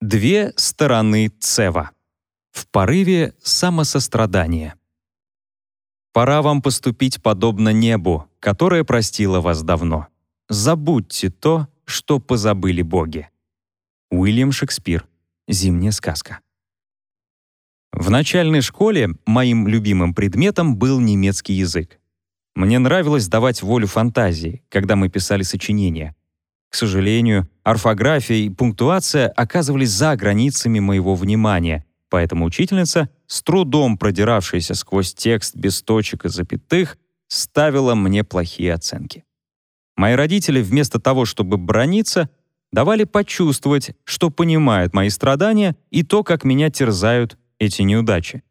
Две стороны Цева. В порыве самосострадания. Пора вам поступить подобно небу, которое простило вас давно. Забудьте то, что позабыли боги. Уильям Шекспир. Зимняя сказка. В начальной школе моим любимым предметом был немецкий язык. Мне нравилось давать волю фантазии, когда мы писали сочинения. К сожалению, орфография и пунктуация оказывались за границами моего внимания, поэтому учительница, с трудом продиравшаяся сквозь текст без точек и запятых, ставила мне плохие оценки. Мои родители вместо того, чтобы брониться, давали почувствовать, что понимают мои страдания и то, как меня терзают эти неудачи.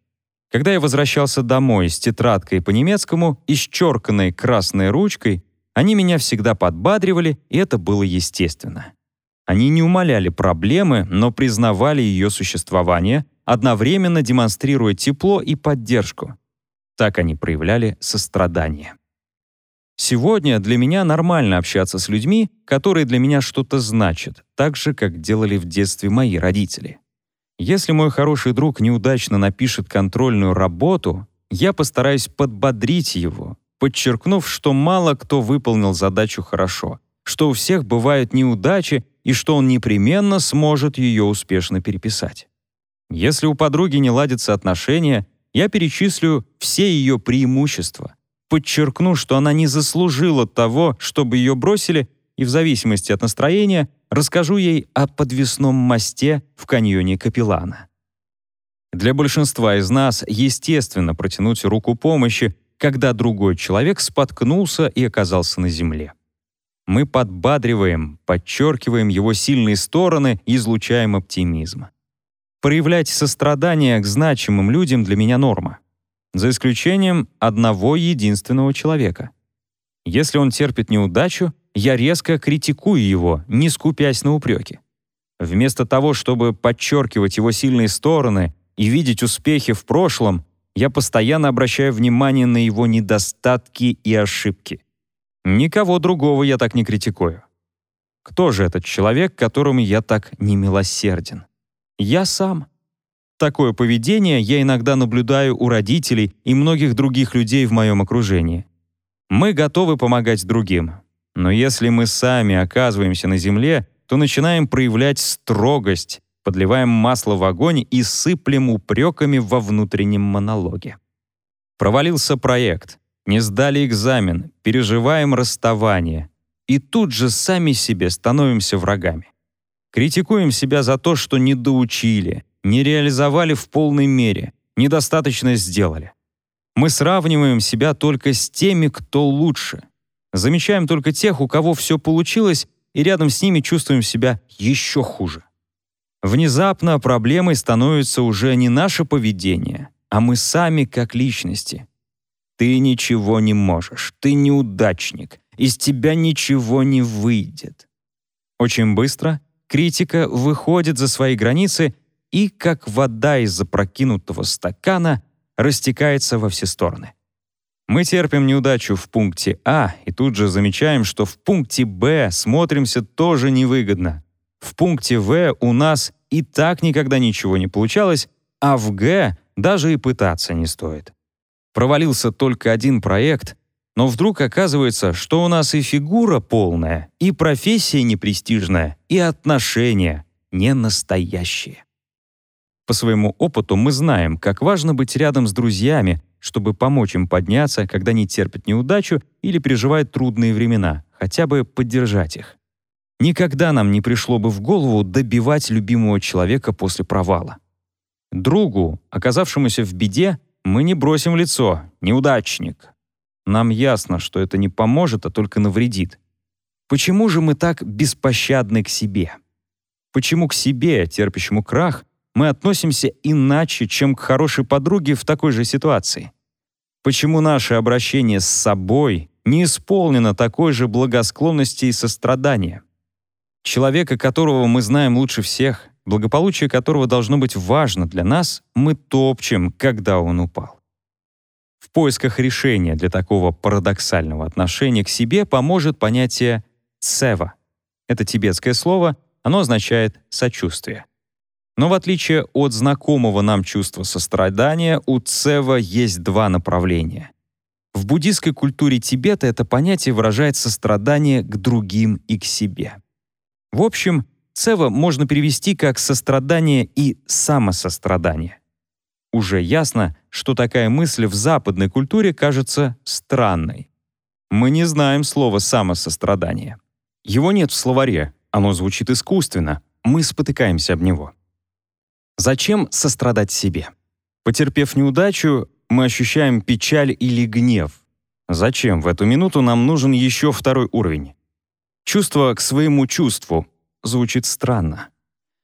Когда я возвращался домой с тетрадкой по немецкому, исчерканной красной ручкой, они меня всегда подбадривали, и это было естественно. Они не умаляли проблемы, но признавали ее существование, одновременно демонстрируя тепло и поддержку. Так они проявляли сострадание. Сегодня для меня нормально общаться с людьми, которые для меня что-то значат, так же, как делали в детстве мои родители. Если мой хороший друг неудачно напишет контрольную работу, я постараюсь подбодрить его, подчеркнув, что мало кто выполнил задачу хорошо, что у всех бывают неудачи и что он непременно сможет ее успешно переписать. Если у подруги не ладятся отношения, я перечислю все ее преимущества, подчеркну, что она не заслужила того, чтобы ее бросили, и в зависимости от настроения расскажу ей о подвесном мосте в каньоне Капеллана. Для большинства из нас естественно протянуть руку помощи, когда другой человек споткнулся и оказался на земле. Мы подбадриваем, подчеркиваем его сильные стороны и излучаем оптимизм. Проявлять сострадание к значимым людям для меня норма. За исключением одного единственного человека. Если он терпит неудачу, я резко критикую его, не скупясь на упреки. Вместо того, чтобы подчеркивать его сильные стороны и видеть успехи в прошлом, я постоянно обращаю внимание на его недостатки и ошибки. Никого другого я так не критикую. Кто же этот человек, которому я так немилосерден? Я сам. Такое поведение я иногда наблюдаю у родителей и многих других людей в моем окружении. Мы готовы помогать другим. Но если мы сами оказываемся на земле, то начинаем проявлять строгость, подливаем масло в огонь и сыплем упреками во внутреннем монологе. Провалился проект, не сдали экзамен, переживаем расставание. И тут же сами себе становимся врагами. Критикуем себя за то, что не доучили, не реализовали в полной мере, недостаточно сделали. Мы сравниваем себя только с теми, кто лучше. Замечаем только тех, у кого все получилось, и рядом с ними чувствуем себя еще хуже. Внезапно проблемой становится уже не наше поведение, а мы сами как личности. Ты ничего не можешь, ты неудачник, из тебя ничего не выйдет. Очень быстро критика выходит за свои границы и, как вода из запрокинутого стакана, растекается во все стороны. Мы терпим неудачу в пункте А и тут же замечаем, что в пункте Б смотримся тоже невыгодно. В пункте В у нас и так никогда ничего не получалось, а в Г даже и пытаться не стоит. Провалился только один проект, но вдруг оказывается, что у нас и фигура полная, и профессия непрестижная, и отношения не настоящие. По своему опыту мы знаем, как важно быть рядом с друзьями, чтобы помочь им подняться, когда они терпят неудачу или переживают трудные времена, хотя бы поддержать их. Никогда нам не пришло бы в голову добивать любимого человека после провала. Другу, оказавшемуся в беде, мы не бросим лицо «неудачник». Нам ясно, что это не поможет, а только навредит. Почему же мы так беспощадны к себе? Почему к себе, терпящему крах, мы относимся иначе, чем к хорошей подруге в такой же ситуации? Почему наше обращение с собой не исполнено такой же благосклонности и сострадания? Человека, которого мы знаем лучше всех, благополучие которого должно быть важно для нас, мы топчем, когда он упал. В поисках решения для такого парадоксального отношения к себе поможет понятие «цева». Это тибетское слово, оно означает «сочувствие». Но в отличие от знакомого нам чувства сострадания, у Цева есть два направления. В буддийской культуре Тибета это понятие выражает сострадание к другим и к себе. В общем, Цева можно перевести как сострадание и самосострадание. Уже ясно, что такая мысль в западной культуре кажется странной. Мы не знаем слова «самосострадание». Его нет в словаре, оно звучит искусственно, мы спотыкаемся об него. Зачем сострадать себе? Потерпев неудачу, мы ощущаем печаль или гнев. Зачем в эту минуту нам нужен еще второй уровень? Чувство к своему чувству звучит странно.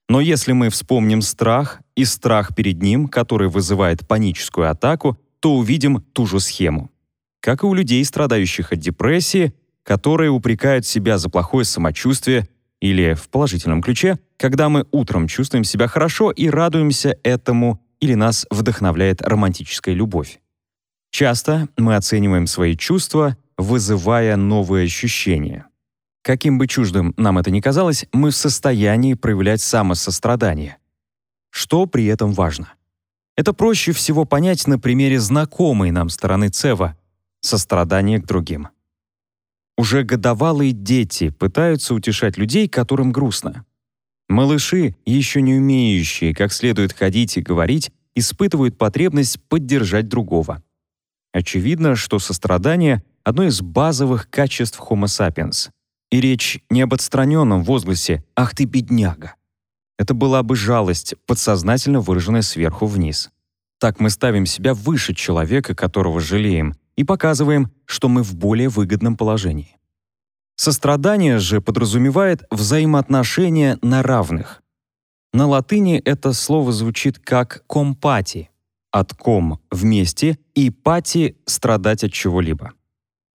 Но если мы вспомним страх и страх перед ним, который вызывает паническую атаку, то увидим ту же схему. Как и у людей, страдающих от депрессии, которые упрекают себя за плохое самочувствие или в положительном ключе, когда мы утром чувствуем себя хорошо и радуемся этому или нас вдохновляет романтическая любовь. Часто мы оцениваем свои чувства, вызывая новые ощущения. Каким бы чуждым нам это ни казалось, мы в состоянии проявлять самосострадание. Что при этом важно? Это проще всего понять на примере знакомой нам стороны Цева — сострадание к другим. Уже годовалые дети пытаются утешать людей, которым грустно. Малыши, еще не умеющие как следует ходить и говорить, испытывают потребность поддержать другого. Очевидно, что сострадание — одно из базовых качеств Homo sapiens. И речь не об отстраненном возгласе «Ах ты, бедняга!». Это была бы жалость, подсознательно выраженная сверху вниз. Так мы ставим себя выше человека, которого жалеем, и показываем, что мы в более выгодном положении. Сострадание же подразумевает взаимоотношения на равных. На латыни это слово звучит как «компати» — от «ком» — «вместе» и «пати» — «страдать от чего-либо».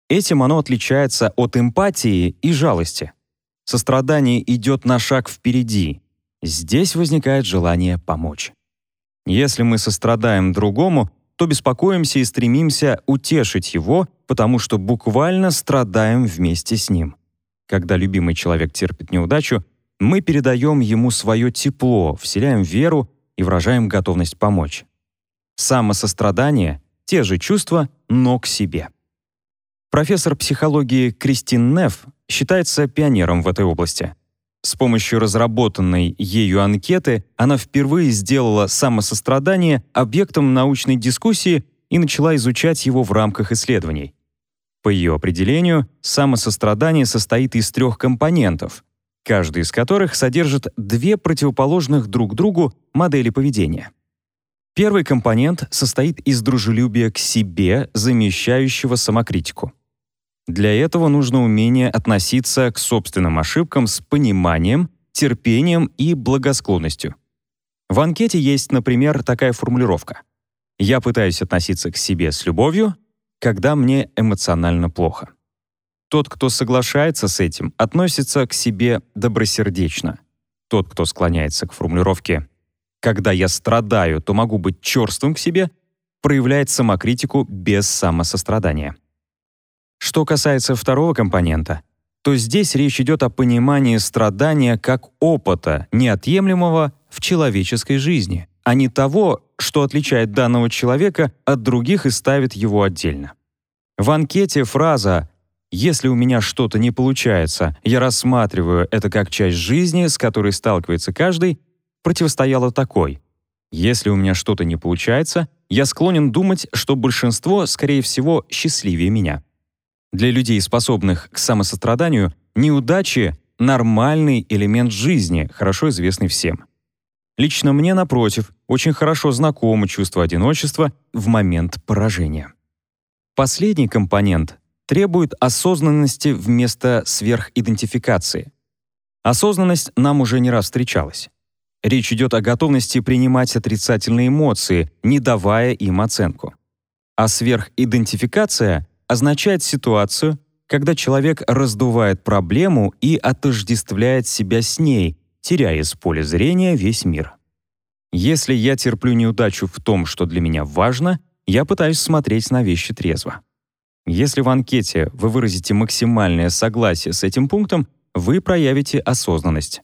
Этим оно отличается от эмпатии и жалости. Сострадание идет на шаг впереди. Здесь возникает желание помочь. Если мы сострадаем другому, то беспокоимся и стремимся утешить его, потому что буквально страдаем вместе с ним. Когда любимый человек терпит неудачу, мы передаем ему свое тепло, вселяем веру и выражаем готовность помочь. Самосострадание — те же чувства, но к себе. Профессор психологии Кристин Неф считается пионером в этой области. С помощью разработанной ею анкеты она впервые сделала самосострадание объектом научной дискуссии и начала изучать его в рамках исследований. По ее определению, самосострадание состоит из трех компонентов, каждый из которых содержит две противоположных друг другу модели поведения. Первый компонент состоит из дружелюбия к себе, замещающего самокритику. Для этого нужно умение относиться к собственным ошибкам с пониманием, терпением и благосклонностью. В анкете есть, например, такая формулировка. «Я пытаюсь относиться к себе с любовью, когда мне эмоционально плохо. Тот, кто соглашается с этим, относится к себе добросердечно. Тот, кто склоняется к формулировке «когда я страдаю, то могу быть черствым к себе», проявляет самокритику без самосострадания. Что касается второго компонента, то здесь речь идет о понимании страдания как опыта, неотъемлемого в человеческой жизни, а не того, что отличает данного человека от других и ставит его отдельно. В анкете фраза «Если у меня что-то не получается, я рассматриваю это как часть жизни, с которой сталкивается каждый», противостояла такой «Если у меня что-то не получается, я склонен думать, что большинство, скорее всего, счастливее меня». Для людей, способных к самосостраданию, неудачи — нормальный элемент жизни, хорошо известный всем. Лично мне, напротив, очень хорошо знакомо чувство одиночества в момент поражения. Последний компонент требует осознанности вместо сверхидентификации. Осознанность нам уже не раз встречалась. Речь идет о готовности принимать отрицательные эмоции, не давая им оценку. А сверхидентификация означает ситуацию, когда человек раздувает проблему и отождествляет себя с ней, теряя из поля зрения весь мир. Если я терплю неудачу в том, что для меня важно, я пытаюсь смотреть на вещи трезво. Если в анкете вы выразите максимальное согласие с этим пунктом, вы проявите осознанность.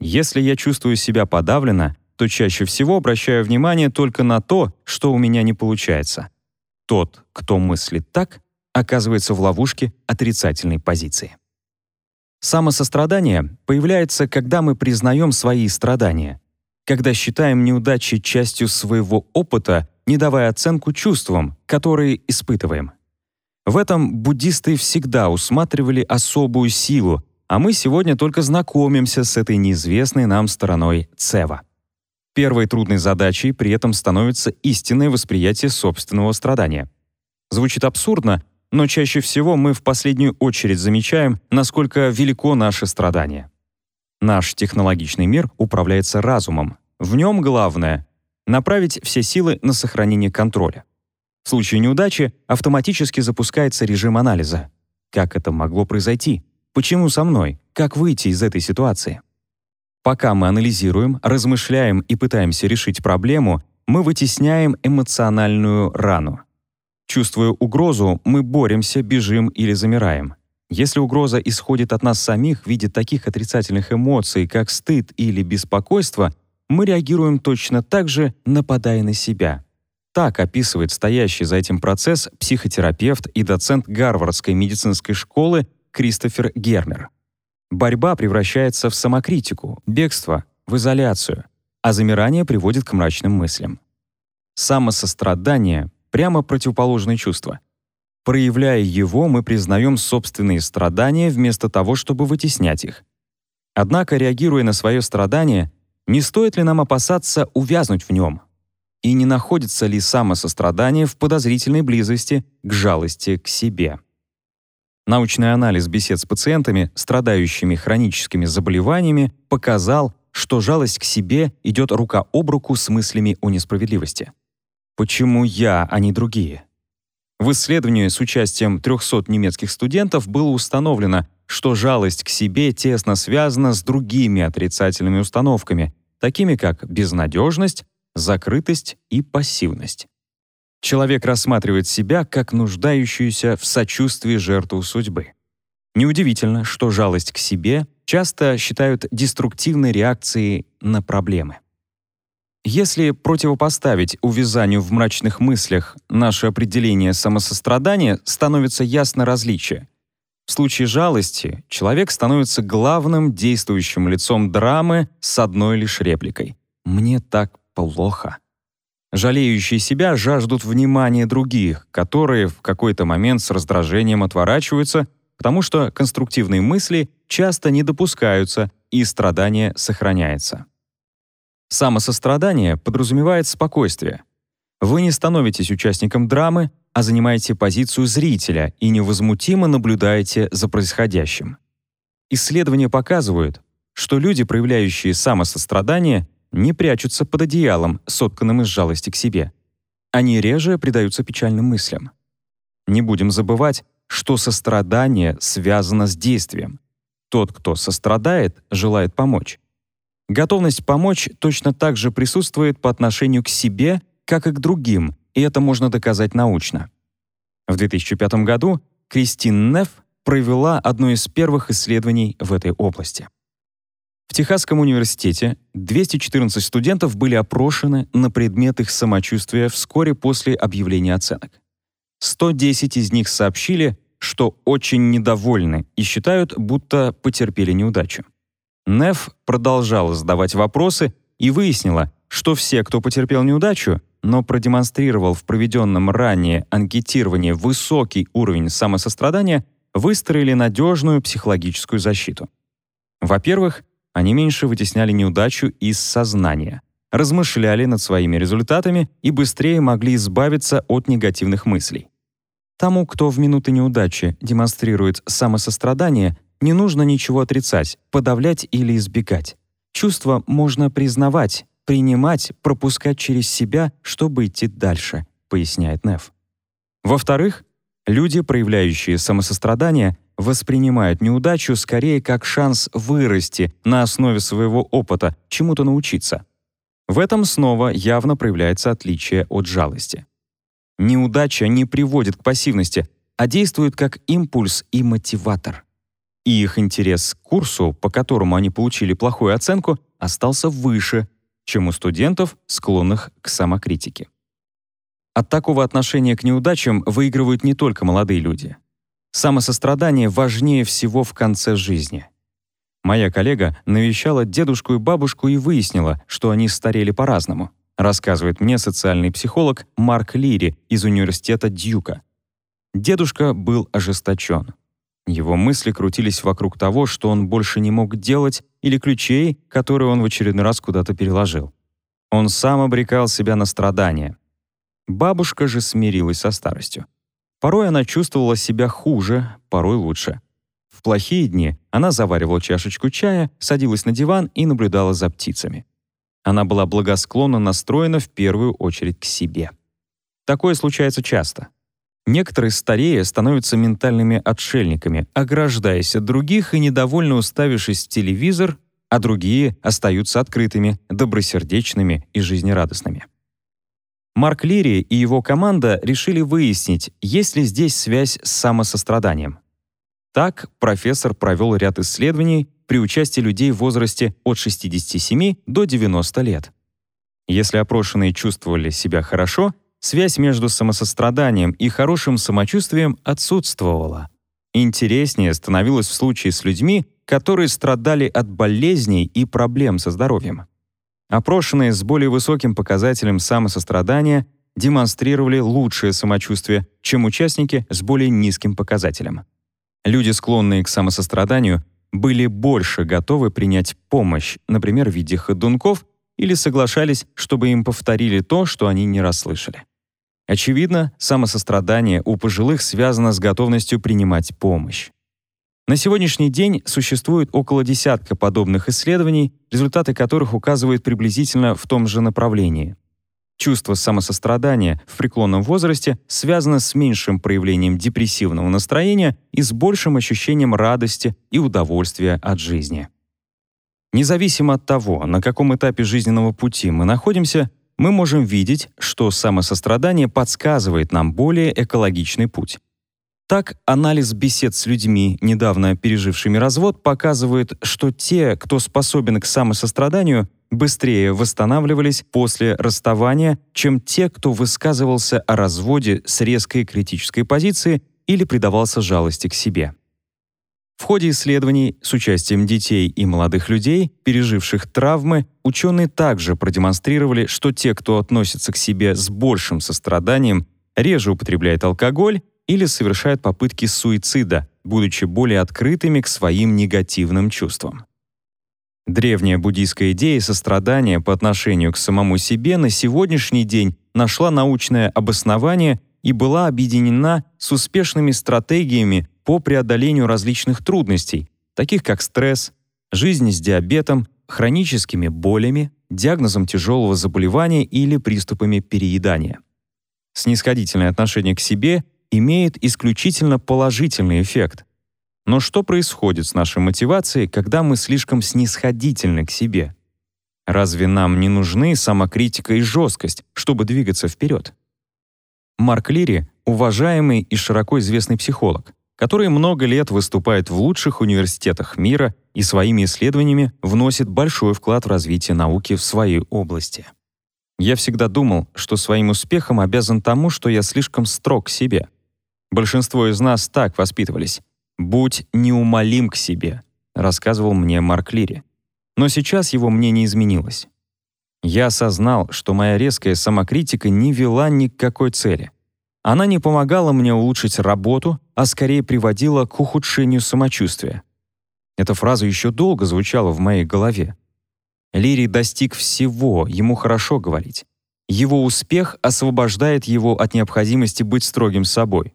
Если я чувствую себя подавленно, то чаще всего обращаю внимание только на то, что у меня не получается. Тот, кто мыслит так, оказывается в ловушке отрицательной позиции. Самосострадание появляется, когда мы признаем свои страдания, когда считаем неудачи частью своего опыта, не давая оценку чувствам, которые испытываем. В этом буддисты всегда усматривали особую силу, а мы сегодня только знакомимся с этой неизвестной нам стороной цева. Первой трудной задачей при этом становится истинное восприятие собственного страдания. Звучит абсурдно, но чаще всего мы в последнюю очередь замечаем, насколько велико наше страдание. Наш технологичный мир управляется разумом. В нем главное — направить все силы на сохранение контроля. В случае неудачи автоматически запускается режим анализа. Как это могло произойти? Почему со мной? Как выйти из этой ситуации? Пока мы анализируем, размышляем и пытаемся решить проблему, мы вытесняем эмоциональную рану. Чувствуя угрозу, мы боремся, бежим или замираем. Если угроза исходит от нас самих в виде таких отрицательных эмоций, как стыд или беспокойство, мы реагируем точно так же, нападая на себя. Так описывает стоящий за этим процесс психотерапевт и доцент Гарвардской медицинской школы Кристофер Гермер. Борьба превращается в самокритику, бегство, в изоляцию, а замирание приводит к мрачным мыслям. Самосострадание прямо противоположное чувство. Проявляя его, мы признаем собственные страдания вместо того, чтобы вытеснять их. Однако, реагируя на свое страдание, не стоит ли нам опасаться увязнуть в нем? И не находится ли самосострадание в подозрительной близости к жалости к себе? Научный анализ бесед с пациентами, страдающими хроническими заболеваниями, показал, что жалость к себе идет рука об руку с мыслями о несправедливости. Почему я, а не другие? В исследовании с участием 300 немецких студентов было установлено, что жалость к себе тесно связана с другими отрицательными установками, такими как безнадежность, закрытость и пассивность. Человек рассматривает себя как нуждающуюся в сочувствии жертву судьбы. Неудивительно, что жалость к себе часто считают деструктивной реакцией на проблемы. Если противопоставить увязанию в мрачных мыслях наше определение самосострадания, становится ясно различие. В случае жалости человек становится главным действующим лицом драмы с одной лишь репликой «Мне так плохо». Жалеющие себя жаждут внимания других, которые в какой-то момент с раздражением отворачиваются, потому что конструктивные мысли часто не допускаются и страдание сохраняется. Самосострадание подразумевает спокойствие. Вы не становитесь участником драмы, а занимаете позицию зрителя и невозмутимо наблюдаете за происходящим. Исследования показывают, что люди, проявляющие самосострадание, не прячутся под одеялом, сотканным из жалости к себе. Они реже предаются печальным мыслям. Не будем забывать, что сострадание связано с действием. Тот, кто сострадает, желает помочь. Готовность помочь точно так же присутствует по отношению к себе, как и к другим, и это можно доказать научно. В 2005 году Кристин Неф провела одно из первых исследований в этой области. В Техасском университете 214 студентов были опрошены на предмет их самочувствия вскоре после объявления оценок. 110 из них сообщили, что очень недовольны и считают, будто потерпели неудачу. Неф продолжала задавать вопросы и выяснила, что все, кто потерпел неудачу, но продемонстрировал в проведенном ранее анкетировании высокий уровень самосострадания, выстроили надежную психологическую защиту. Во-первых, они меньше вытесняли неудачу из сознания, размышляли над своими результатами и быстрее могли избавиться от негативных мыслей. Тому, кто в минуты неудачи демонстрирует самосострадание, не нужно ничего отрицать, подавлять или избегать. Чувства можно признавать, принимать, пропускать через себя, чтобы идти дальше, поясняет Неф. Во-вторых, люди, проявляющие самосострадание, воспринимают неудачу скорее как шанс вырасти на основе своего опыта, чему-то научиться. В этом снова явно проявляется отличие от жалости. Неудача не приводит к пассивности, а действует как импульс и мотиватор и их интерес к курсу, по которому они получили плохую оценку, остался выше, чем у студентов, склонных к самокритике. От такого отношения к неудачам выигрывают не только молодые люди. Самосострадание важнее всего в конце жизни. Моя коллега навещала дедушку и бабушку и выяснила, что они старели по-разному, рассказывает мне социальный психолог Марк Лири из университета Дьюка. Дедушка был ожесточен. Его мысли крутились вокруг того, что он больше не мог делать, или ключей, которые он в очередной раз куда-то переложил. Он сам обрекал себя на страдания. Бабушка же смирилась со старостью. Порой она чувствовала себя хуже, порой лучше. В плохие дни она заваривала чашечку чая, садилась на диван и наблюдала за птицами. Она была благосклонно настроена в первую очередь к себе. Такое случается часто. Некоторые старея становятся ментальными отшельниками, ограждаясь от других и недовольно уставившись в телевизор, а другие остаются открытыми, добросердечными и жизнерадостными. Марк Лири и его команда решили выяснить, есть ли здесь связь с самосостраданием. Так профессор провел ряд исследований при участии людей в возрасте от 67 до 90 лет. Если опрошенные чувствовали себя хорошо, связь между самосостраданием и хорошим самочувствием отсутствовала. Интереснее становилось в случае с людьми, которые страдали от болезней и проблем со здоровьем. Опрошенные с более высоким показателем самосострадания демонстрировали лучшее самочувствие, чем участники с более низким показателем. Люди, склонные к самосостраданию, были больше готовы принять помощь, например, в виде ходунков, или соглашались, чтобы им повторили то, что они не расслышали. Очевидно, самосострадание у пожилых связано с готовностью принимать помощь. На сегодняшний день существует около десятка подобных исследований, результаты которых указывают приблизительно в том же направлении. Чувство самосострадания в преклонном возрасте связано с меньшим проявлением депрессивного настроения и с большим ощущением радости и удовольствия от жизни. Независимо от того, на каком этапе жизненного пути мы находимся, мы можем видеть, что самосострадание подсказывает нам более экологичный путь. Так, анализ бесед с людьми, недавно пережившими развод, показывает, что те, кто способен к самосостраданию, быстрее восстанавливались после расставания, чем те, кто высказывался о разводе с резкой критической позиции или предавался жалости к себе. В ходе исследований с участием детей и молодых людей, переживших травмы, ученые также продемонстрировали, что те, кто относится к себе с большим состраданием, реже употребляет алкоголь или совершают попытки суицида, будучи более открытыми к своим негативным чувствам. Древняя буддийская идея сострадания по отношению к самому себе на сегодняшний день нашла научное обоснование и была объединена с успешными стратегиями по преодолению различных трудностей, таких как стресс, жизнь с диабетом, хроническими болями, диагнозом тяжелого заболевания или приступами переедания. Снисходительное отношение к себе имеет исключительно положительный эффект. Но что происходит с нашей мотивацией, когда мы слишком снисходительны к себе? Разве нам не нужны самокритика и жесткость, чтобы двигаться вперед? Марк Лири — уважаемый и широко известный психолог, который много лет выступает в лучших университетах мира и своими исследованиями вносит большой вклад в развитие науки в своей области. Я всегда думал, что своим успехом обязан тому, что я слишком строг к себе — Большинство из нас так воспитывались. «Будь неумолим к себе», — рассказывал мне Марк Лири. Но сейчас его мнение изменилось. Я осознал, что моя резкая самокритика не вела ни к какой цели. Она не помогала мне улучшить работу, а скорее приводила к ухудшению самочувствия. Эта фраза еще долго звучала в моей голове. Лири достиг всего, ему хорошо говорить. Его успех освобождает его от необходимости быть строгим с собой.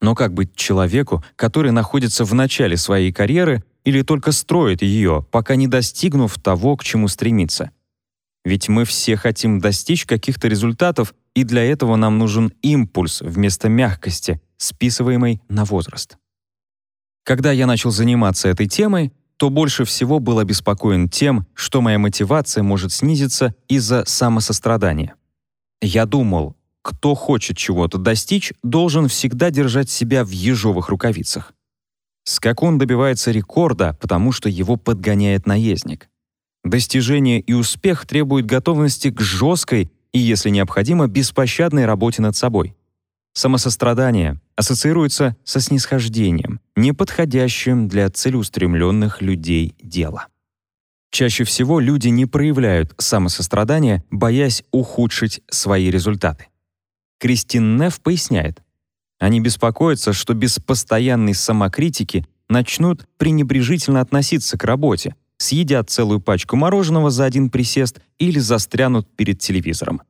Но как быть человеку, который находится в начале своей карьеры или только строит ее, пока не достигнув того, к чему стремится? Ведь мы все хотим достичь каких-то результатов, и для этого нам нужен импульс вместо мягкости, списываемой на возраст. Когда я начал заниматься этой темой, то больше всего был обеспокоен тем, что моя мотивация может снизиться из-за самосострадания. Я думал, кто хочет чего-то достичь, должен всегда держать себя в ежовых рукавицах. Скакун добивается рекорда, потому что его подгоняет наездник. Достижение и успех требуют готовности к жесткой и, если необходимо, беспощадной работе над собой. Самосострадание ассоциируется со снисхождением, неподходящим для целеустремленных людей дела. Чаще всего люди не проявляют самосострадание, боясь ухудшить свои результаты. Кристин Неф поясняет, они беспокоятся, что без постоянной самокритики начнут пренебрежительно относиться к работе, съедят целую пачку мороженого за один присест или застрянут перед телевизором.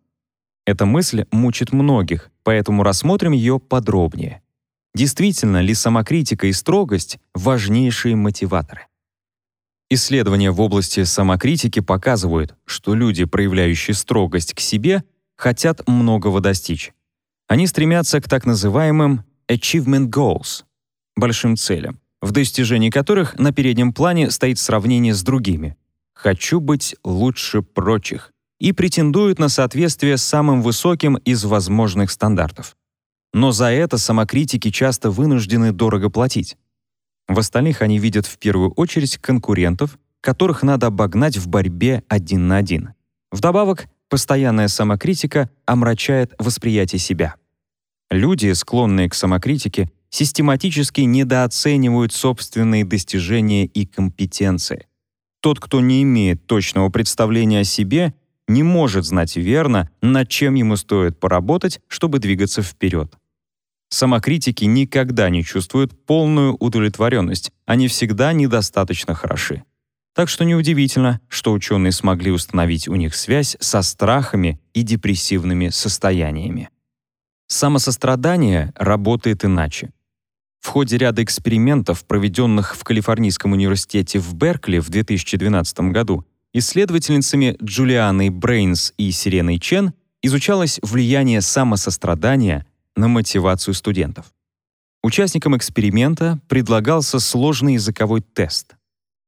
Эта мысль мучит многих, поэтому рассмотрим ее подробнее. Действительно ли самокритика и строгость — важнейшие мотиваторы? Исследования в области самокритики показывают, что люди, проявляющие строгость к себе, хотят многого достичь. Они стремятся к так называемым achievement goals — большим целям, в достижении которых на переднем плане стоит сравнение с другими. «Хочу быть лучше прочих» и претендуют на соответствие самым высоким из возможных стандартов. Но за это самокритики часто вынуждены дорого платить. В остальных они видят в первую очередь конкурентов, которых надо обогнать в борьбе один на один. Вдобавок, постоянная самокритика омрачает восприятие себя. Люди, склонные к самокритике, систематически недооценивают собственные достижения и компетенции. Тот, кто не имеет точного представления о себе, не может знать верно, над чем ему стоит поработать, чтобы двигаться вперед. Самокритики никогда не чувствуют полную удовлетворенность, они всегда недостаточно хороши. Так что неудивительно, что ученые смогли установить у них связь со страхами и депрессивными состояниями. Самосострадание работает иначе. В ходе ряда экспериментов, проведенных в Калифорнийском университете в Беркли в 2012 году, исследовательницами Джулианой Брейнс и Сиреной Чен изучалось влияние самосострадания на мотивацию студентов. Участникам эксперимента предлагался сложный языковой тест.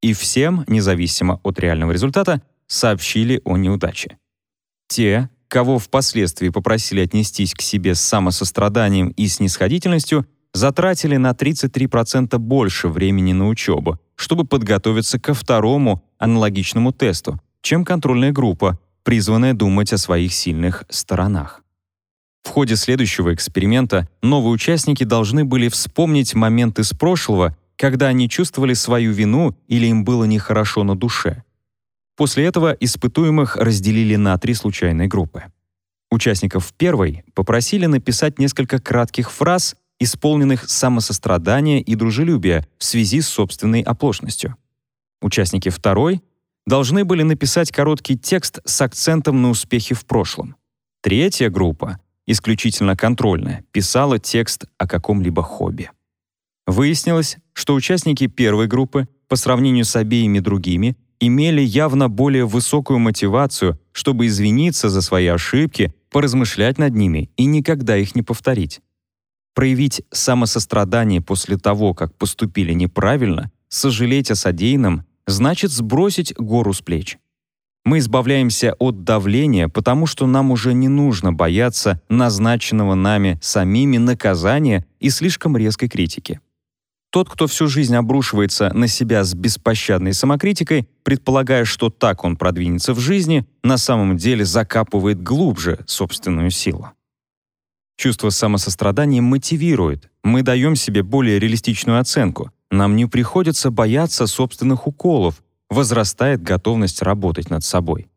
И всем, независимо от реального результата, сообщили о неудаче. Те, кого впоследствии попросили отнестись к себе с самосостраданием и снисходительностью, затратили на 33% больше времени на учебу, чтобы подготовиться ко второму аналогичному тесту, чем контрольная группа, призванная думать о своих сильных сторонах. В ходе следующего эксперимента новые участники должны были вспомнить момент из прошлого, когда они чувствовали свою вину или им было нехорошо на душе. После этого испытуемых разделили на три случайные группы. Участников первой попросили написать несколько кратких фраз, исполненных самосострадания и дружелюбия в связи с собственной оплошностью. Участники второй должны были написать короткий текст с акцентом на успехи в прошлом. Третья группа, исключительно контрольная, писала текст о каком-либо хобби. Выяснилось, что участники первой группы по сравнению с обеими другими имели явно более высокую мотивацию, чтобы извиниться за свои ошибки, поразмышлять над ними и никогда их не повторить. Проявить самосострадание после того, как поступили неправильно, сожалеть о содеянном, значит сбросить гору с плеч. Мы избавляемся от давления, потому что нам уже не нужно бояться назначенного нами самими наказания и слишком резкой критики. Тот, кто всю жизнь обрушивается на себя с беспощадной самокритикой, предполагая, что так он продвинется в жизни, на самом деле закапывает глубже собственную силу. Чувство самосострадания мотивирует. Мы даем себе более реалистичную оценку. Нам не приходится бояться собственных уколов, возрастает готовность работать над собой.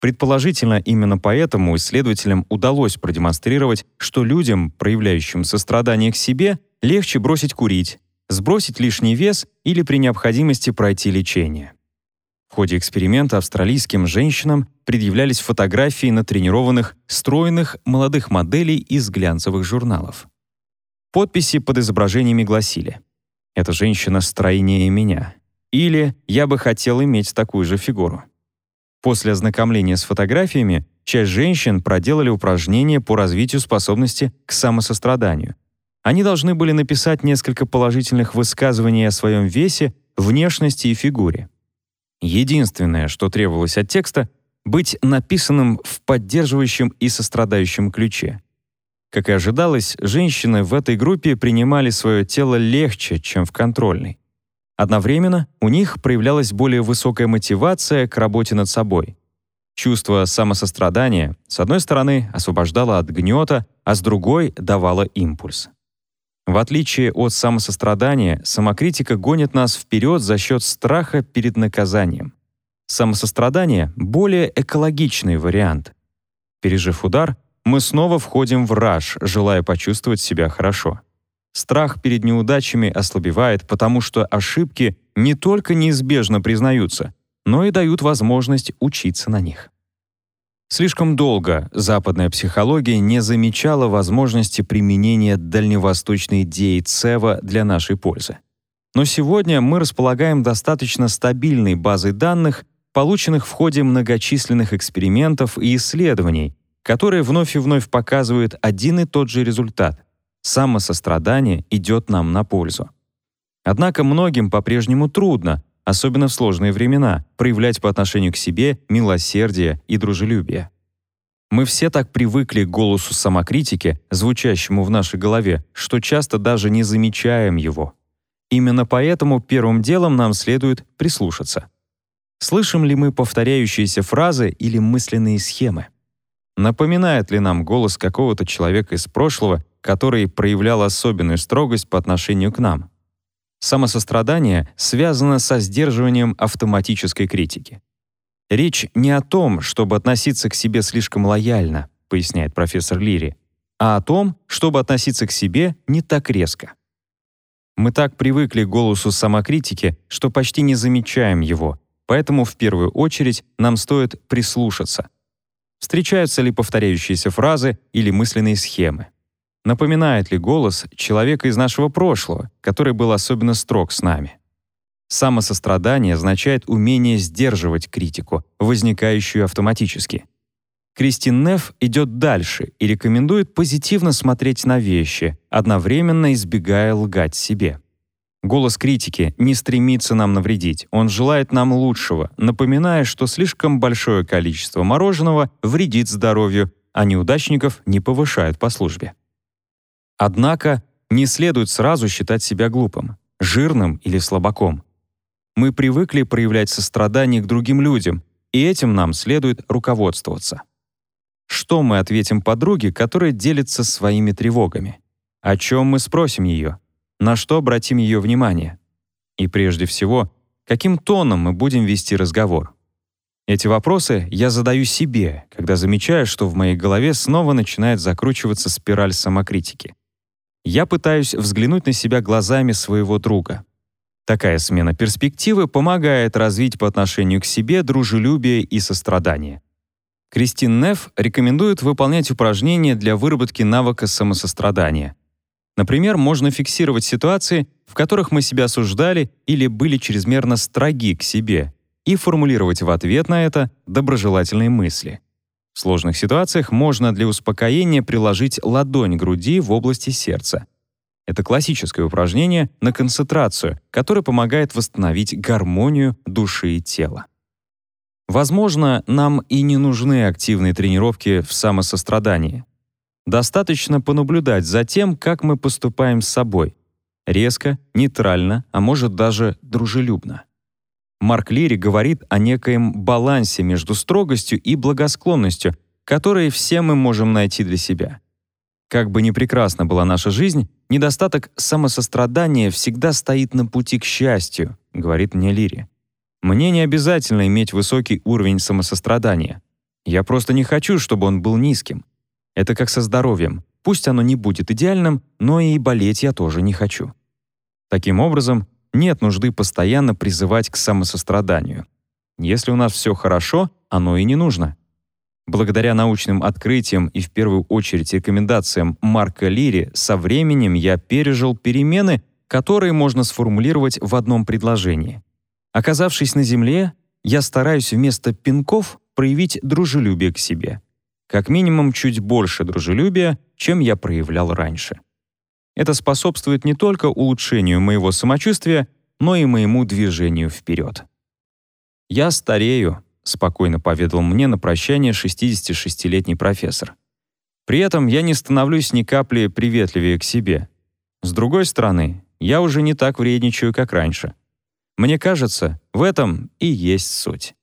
Предположительно, именно поэтому исследователям удалось продемонстрировать, что людям, проявляющим сострадание к себе, легче бросить курить, сбросить лишний вес или при необходимости пройти лечение. В ходе эксперимента австралийским женщинам предъявлялись фотографии натренированных, стройных молодых моделей из глянцевых журналов. Подписи под изображениями гласили «Эта женщина стройнее меня» или «Я бы хотел иметь такую же фигуру». После ознакомления с фотографиями часть женщин проделали упражнения по развитию способности к самосостраданию, они должны были написать несколько положительных высказываний о своем весе, внешности и фигуре. Единственное, что требовалось от текста — быть написанным в поддерживающем и сострадающем ключе. Как и ожидалось, женщины в этой группе принимали свое тело легче, чем в контрольной. Одновременно у них проявлялась более высокая мотивация к работе над собой. Чувство самосострадания, с одной стороны, освобождало от гнета, а с другой — давало импульс. В отличие от самосострадания, самокритика гонит нас вперед за счет страха перед наказанием. Самосострадание — более экологичный вариант. Пережив удар, мы снова входим в раж, желая почувствовать себя хорошо. Страх перед неудачами ослабевает, потому что ошибки не только неизбежно признаются, но и дают возможность учиться на них. Слишком долго западная психология не замечала возможности применения дальневосточной идеи Цева для нашей пользы. Но сегодня мы располагаем достаточно стабильной базой данных, полученных в ходе многочисленных экспериментов и исследований, которые вновь и вновь показывают один и тот же результат самосострадание идет нам на пользу. Однако многим по-прежнему трудно, особенно в сложные времена, проявлять по отношению к себе милосердие и дружелюбие. Мы все так привыкли к голосу самокритики, звучащему в нашей голове, что часто даже не замечаем его. Именно поэтому первым делом нам следует прислушаться. Слышим ли мы повторяющиеся фразы или мысленные схемы? Напоминает ли нам голос какого-то человека из прошлого который проявлял особенную строгость по отношению к нам. Самосострадание связано со сдерживанием автоматической критики. Речь не о том, чтобы относиться к себе слишком лояльно, поясняет профессор Лири, а о том, чтобы относиться к себе не так резко. Мы так привыкли к голосу самокритики, что почти не замечаем его, поэтому в первую очередь нам стоит прислушаться. Встречаются ли повторяющиеся фразы или мысленные схемы? Напоминает ли голос человека из нашего прошлого, который был особенно строг с нами? Самосострадание означает умение сдерживать критику, возникающую автоматически. Кристин Неф идет дальше и рекомендует позитивно смотреть на вещи, одновременно избегая лгать себе. Голос критики не стремится нам навредить, он желает нам лучшего, напоминая, что слишком большое количество мороженого вредит здоровью, а неудачников не повышают по службе. Однако не следует сразу считать себя глупым, жирным или слабаком. Мы привыкли проявлять сострадание к другим людям, и этим нам следует руководствоваться. Что мы ответим подруге, которая делится своими тревогами? О чем мы спросим ее? На что обратим ее внимание? И прежде всего, каким тоном мы будем вести разговор? Эти вопросы я задаю себе, когда замечаю, что в моей голове снова начинает закручиваться спираль самокритики. Я пытаюсь взглянуть на себя глазами своего друга. Такая смена перспективы помогает развить по отношению к себе дружелюбие и сострадание. Кристин Неф рекомендует выполнять упражнения для выработки навыка самосострадания. Например, можно фиксировать ситуации, в которых мы себя осуждали или были чрезмерно строги к себе, и формулировать в ответ на это доброжелательные мысли. В сложных ситуациях можно для успокоения приложить ладонь груди в области сердца. Это классическое упражнение на концентрацию, которое помогает восстановить гармонию души и тела. Возможно, нам и не нужны активные тренировки в самосострадании. Достаточно понаблюдать за тем, как мы поступаем с собой. Резко, нейтрально, а может даже дружелюбно. Марк Лири говорит о некоем балансе между строгостью и благосклонностью, которые все мы можем найти для себя. Как бы ни прекрасна была наша жизнь, недостаток самосострадания всегда стоит на пути к счастью, говорит мне Лири. Мне не обязательно иметь высокий уровень самосострадания. Я просто не хочу, чтобы он был низким. Это как со здоровьем. Пусть оно не будет идеальным, но и болеть я тоже не хочу. Таким образом, нет нужды постоянно призывать к самосостраданию. Если у нас все хорошо, оно и не нужно. Благодаря научным открытиям и в первую очередь рекомендациям Марка Лири со временем я пережил перемены, которые можно сформулировать в одном предложении. Оказавшись на Земле, я стараюсь вместо пинков проявить дружелюбие к себе. Как минимум чуть больше дружелюбия, чем я проявлял раньше. Это способствует не только улучшению моего самочувствия, но и моему движению вперед. «Я старею», — спокойно поведал мне на прощание 66-летний профессор. При этом я не становлюсь ни капли приветливее к себе. С другой стороны, я уже не так вредничаю, как раньше. Мне кажется, в этом и есть суть.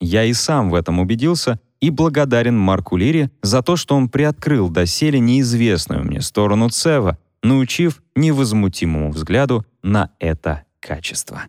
Я и сам в этом убедился и благодарен Марку Лире за то, что он приоткрыл доселе неизвестную мне сторону Цева, научив невозмутимому взгляду на это качество.